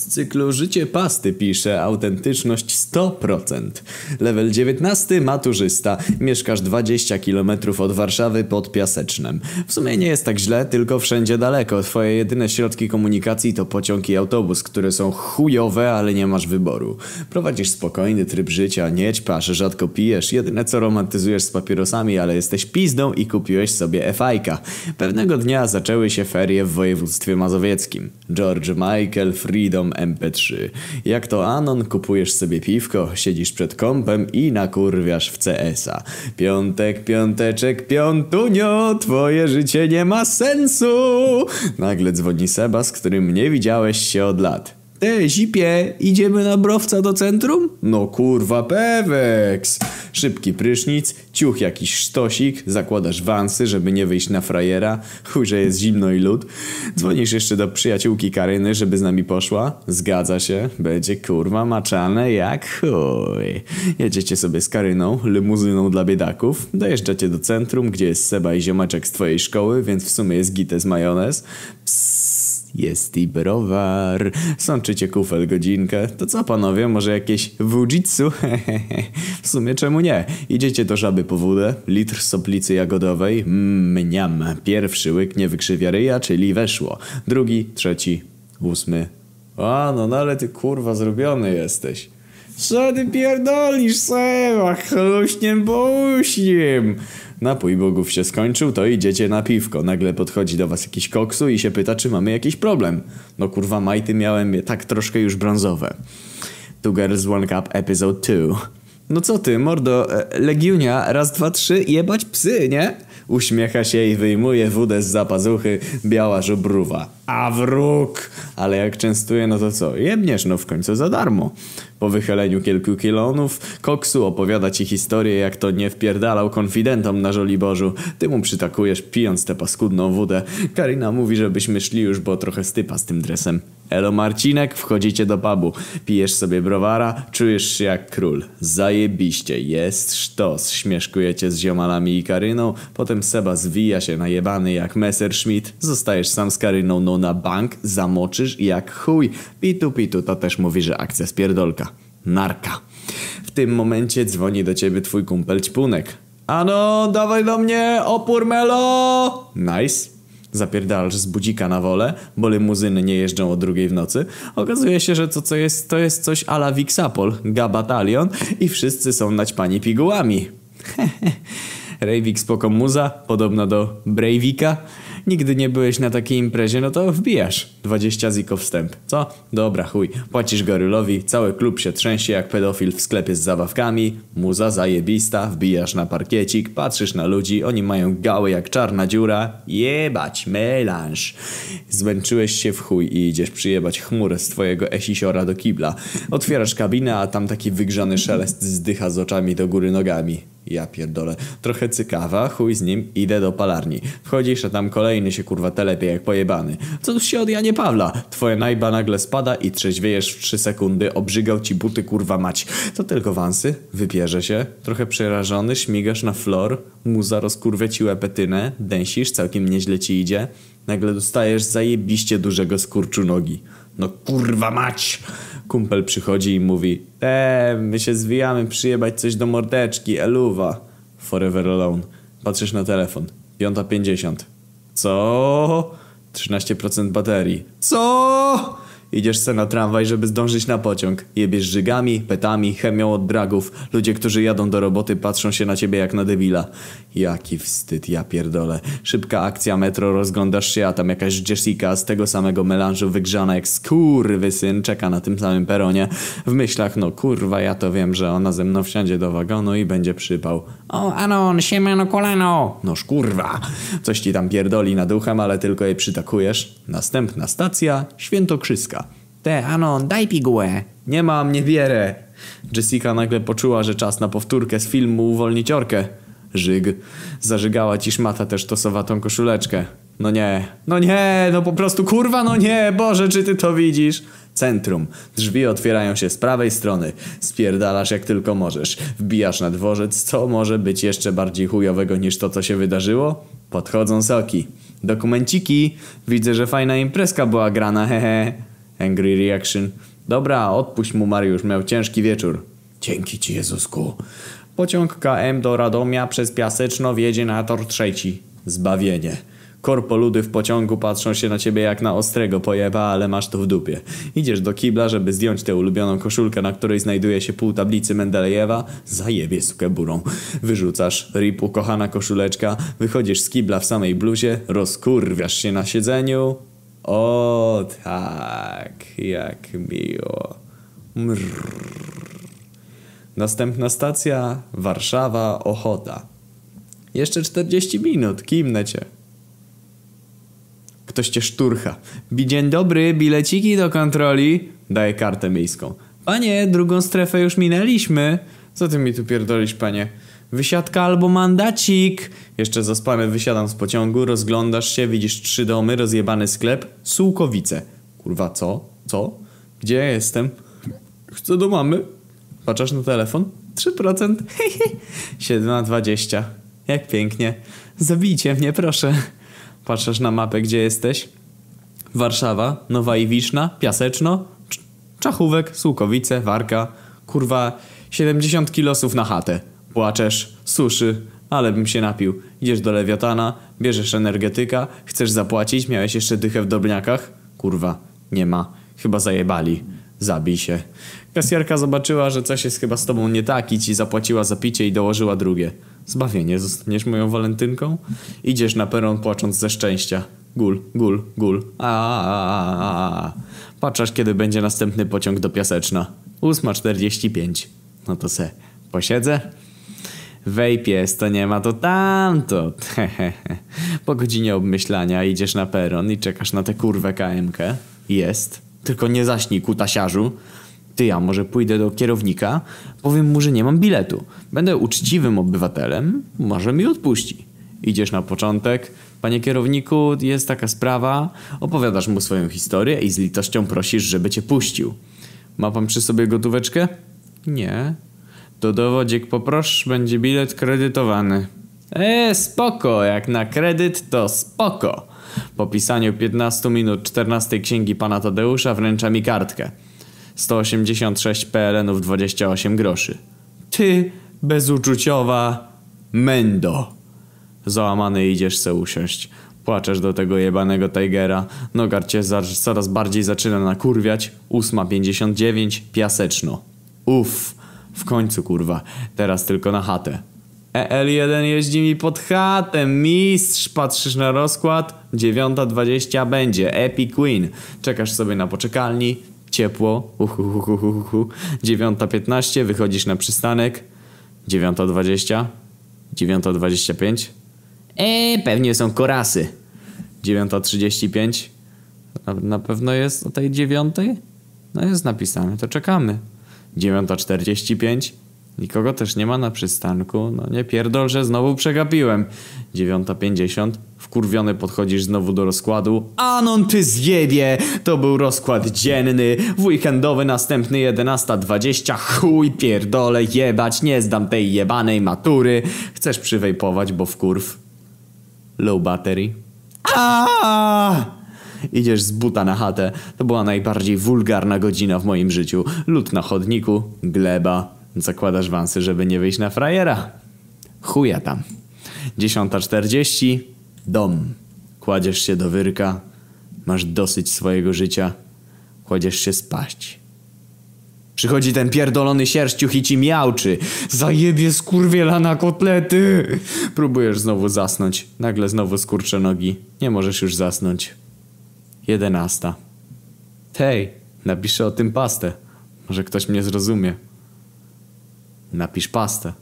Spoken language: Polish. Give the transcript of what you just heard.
Z cyklu Życie pasty pisze autentyczność 100%. Level 19 maturzysta. Mieszkasz 20 km od Warszawy pod Piasecznem. W sumie nie jest tak źle, tylko wszędzie daleko. Twoje jedyne środki komunikacji to pociąg i autobus, które są chujowe, ale nie masz wyboru. Prowadzisz spokojny tryb życia, nie ćpasz, rzadko pijesz. Jedyne co romantyzujesz z papierosami, ale jesteś pizdą i kupiłeś sobie FIK. Pewnego dnia zaczęły się ferie w województwie mazowieckim. George Michael, Freedom, MP3. Jak to Anon, kupujesz sobie piwko, siedzisz przed kąpem i nakurwiasz w CS-a. Piątek, piąteczek, piątunio, twoje życie nie ma sensu. Nagle dzwoni Seba, z którym nie widziałeś się od lat. Te, zipie, idziemy na browca do centrum? No kurwa, peweks! Szybki prysznic, ciuch jakiś sztosik, zakładasz wansy, żeby nie wyjść na frajera, chuj, że jest zimno i lód. Dzwonisz jeszcze do przyjaciółki Karyny, żeby z nami poszła. Zgadza się, będzie kurwa maczane jak chuj. Jedziecie sobie z Karyną, limuzyną dla biedaków, dojeżdżacie do centrum, gdzie jest Seba i ziomeczek z twojej szkoły, więc w sumie jest gites majonez. Psst. Jest i browar. Sączycie kufel godzinkę. To co panowie, może jakieś wujitsu? w sumie czemu nie? Idziecie do żaby po wódę, litr soplicy jagodowej. Mniam. Pierwszy łyk nie wykrzywia ryja, czyli weszło. Drugi, trzeci, ósmy. A, no, no ale ty kurwa zrobiony jesteś. Co ty pierdolisz, Seba? Chluśniem bośniem. Napój bogów się skończył, to idziecie na piwko. Nagle podchodzi do was jakiś koksu i się pyta, czy mamy jakiś problem. No kurwa, majty miałem tak troszkę już brązowe. Two Girls One Cup Episode 2. No co ty, mordo, e, Legiunia, raz, dwa, trzy, jebać psy, nie? Uśmiecha się i wyjmuje wódę z zapazuchy, biała żubruwa. A wróg! Ale jak częstuje, no to co? Jebniesz, no w końcu za darmo. Po wychyleniu kilku kilonów, Koksu opowiada ci historię, jak to nie wpierdalał konfidentom na Żoliborzu. Ty mu przytakujesz, pijąc tę paskudną wódę. Karina mówi, żebyśmy szli już, bo trochę stypa z tym dresem. Elo Marcinek, wchodzicie do pubu. Pijesz sobie browara, czujesz się jak król. Zajebiście, jest sztos. Śmieszkujecie z ziomalami i Karyną, potem Seba zwija się najebany jak Messerschmitt. Zostajesz sam z Karyną, no na bank, zamoczysz jak chuj. Pitu pitu, to też mówi, że akcja spierdolka. Narka. W tym momencie dzwoni do ciebie twój kumpel Ćpunek. Ano, dawaj do mnie, opór melo! Nice. Zapierdalasz z budzika na wolę, bo limuzyny nie jeżdżą o drugiej w nocy. Okazuje się, że to, co jest, to jest coś ala Wixapol, Gabatalion i wszyscy są naćpani pigułami. Rejwik spoko muza, podobna do Breivika. Nigdy nie byłeś na takiej imprezie, no to wbijasz. 20 ziko wstęp. Co? Dobra, chuj. Płacisz gorylowi, cały klub się trzęsie jak pedofil w sklepie z zabawkami. Muza zajebista, wbijasz na parkiecik, patrzysz na ludzi, oni mają gały jak czarna dziura. Jebać, melanż. Zmęczyłeś się w chuj i idziesz przyjebać chmurę z twojego esisiora do kibla. Otwierasz kabinę, a tam taki wygrzany szelest zdycha z oczami do góry nogami. Ja pierdolę. Trochę cykawa, chuj z nim, idę do palarni. Wchodzisz, a tam kolejny się kurwa telepie jak pojebany. Co tu się od Janie Pawla? Twoja najba nagle spada i trzeźwiejesz w 3 sekundy, obrzygał ci buty kurwa mać. To tylko wansy? Wypierze się. Trochę przerażony, śmigasz na flor, muza rozkurwia ci łepetynę, dęsisz, całkiem nieźle ci idzie. Nagle dostajesz zajebiście dużego skurczu nogi. No kurwa mać! Kumpel przychodzi i mówi Eee, my się zwijamy przyjebać coś do mordeczki, eluwa. Forever alone. Patrzysz na telefon. 5.50. Co? 13% baterii. Co? Idziesz se na tramwaj, żeby zdążyć na pociąg. Jebiesz żygami, petami, chemią od dragów. Ludzie, którzy jadą do roboty patrzą się na ciebie jak na debila. Jaki wstyd, ja pierdolę. Szybka akcja metro, rozglądasz się, a tam jakaś Jessica z tego samego melanżu wygrzana jak syn czeka na tym samym peronie. W myślach, no kurwa, ja to wiem, że ona ze mną wsiądzie do wagonu i będzie przypał. O, Anon, siemano kolano. Noż kurwa. Coś ci tam pierdoli nad uchem, ale tylko je przytakujesz. Następna stacja, Świętokrzyska. Te, Anon, daj pigułę. Nie mam, nie wierę. Jessica nagle poczuła, że czas na powtórkę z filmu Uwolnić Orkę. Żyg. Zażygała ci szmata też tosowatą koszuleczkę. No nie, no nie, no po prostu kurwa, no nie, Boże, czy ty to widzisz? Centrum. Drzwi otwierają się z prawej strony. Spierdalasz jak tylko możesz. Wbijasz na dworzec, co może być jeszcze bardziej chujowego niż to, co się wydarzyło? Podchodzą soki. Dokumenciki. Widzę, że fajna imprezka była grana, hehe. Angry reaction. Dobra, odpuść mu Mariusz, miał ciężki wieczór. Dzięki ci Jezusku. Pociąg KM do Radomia przez Piaseczno wjedzie na tor trzeci. Zbawienie. Korpoludy w pociągu patrzą się na ciebie jak na ostrego pojeba, ale masz to w dupie. Idziesz do kibla, żeby zdjąć tę ulubioną koszulkę, na której znajduje się pół tablicy Mendelejewa. Zajebie sukę burą. Wyrzucasz, rip ukochana koszuleczka, wychodzisz z kibla w samej bluzie, rozkurwiasz się na siedzeniu. O tak, jak miło. Mrrr. Następna stacja Warszawa Ochota. Jeszcze 40 minut, kimnę cię. Ktoś cię szturcha. Dzień dobry, bileciki do kontroli. Daje kartę miejską. Panie, drugą strefę już minęliśmy. Co ty mi tu pierdolisz, panie? Wysiadka albo mandacik. Jeszcze zaspany wysiadam z pociągu, rozglądasz się, widzisz trzy domy, rozjebany sklep, Sułkowice. Kurwa, co? Co? Gdzie ja jestem? Chcę do mamy. Patrzasz na telefon? 3%. 7 na 20. Jak pięknie. Zabijcie mnie, proszę. Patrzysz na mapę, gdzie jesteś? Warszawa, Nowa Iwiczna, Piaseczno, Cz- Czachówek, Sułkowice, Warka. Kurwa, 70 kilosów na chatę. Płaczesz, suszy, ale bym się napił. Idziesz do Lewiatana, bierzesz energetyka, chcesz zapłacić, miałeś jeszcze dychę w drobniakach? Kurwa, nie ma. Chyba zajebali. Zabij się. Kasjerka zobaczyła, że coś jest chyba z tobą nie tak i ci zapłaciła za picie i dołożyła drugie. Zbawienie, zostaniesz moją walentynką? Idziesz na peron płacząc ze szczęścia. Gul, gul, gul. A. Patrzasz, kiedy będzie następny pociąg do Piaseczna. 8.45. No to se posiedzę. Jest, to nie ma to tamto. po godzinie obmyślania idziesz na peron i czekasz na tę kurwę KMK. Jest. Tylko nie zaśnij kutasiarzu. Ty, ja może pójdę do kierownika, powiem mu, że nie mam biletu. Będę uczciwym obywatelem, może mi odpuści. Idziesz na początek. Panie kierowniku, jest taka sprawa. Opowiadasz mu swoją historię i z litością prosisz, żeby cię puścił. Ma pan przy sobie gotóweczkę? Nie. To dowodzik poprosz, będzie bilet kredytowany. E, spoko, jak na kredyt to spoko. Po pisaniu 15 minut 14 księgi pana Tadeusza wręcza mi kartkę. 186 PLN-ów 28 groszy. Ty, bezuczuciowa mendo. Załamany idziesz se usiąść. Płaczesz do tego jebanego Tigera. Nogar cię coraz bardziej zaczyna nakurwiać. 8.59, piaseczno. Uff, w końcu kurwa. Teraz tylko na chatę. EL1 jeździ mi pod chatę, mistrz, patrzysz na rozkład, 9.20 będzie, Epic Queen. Czekasz sobie na poczekalni, ciepło, uhuhuhuhuhu. 9.15 wychodzisz na przystanek, 9.20, 9.25. Eee, pewnie są korasy. 9.35. Na, na pewno jest o tej 9? No jest napisane, to czekamy. 9.45. Nikogo też nie ma na przystanku. No nie pierdol, że znowu przegapiłem. 9.50. Wkurwiony podchodzisz znowu do rozkładu. Anon ty zjebie! To był rozkład dzienny. W weekendowy następny 11.20. Chuj pierdolę jebać. Nie zdam tej jebanej matury. Chcesz przywejpować, bo wkurw. Low battery. Aaaa! Idziesz z buta na chatę. To była najbardziej wulgarna godzina w moim życiu. Lód na chodniku, gleba. Zakładasz wansy, żeby nie wyjść na frajera. Chuja tam. 10.40. Dom. Kładziesz się do wyrka. Masz dosyć swojego życia. Kładziesz się spać. Przychodzi ten pierdolony sierściuch i ci miałczy. Zajebie skurwiela na kotlety. Próbujesz znowu zasnąć. Nagle znowu skurcze nogi. Nie możesz już zasnąć. Jedenasta. Hej, napiszę o tym pastę. Może ktoś mnie zrozumie. Napisz pastę.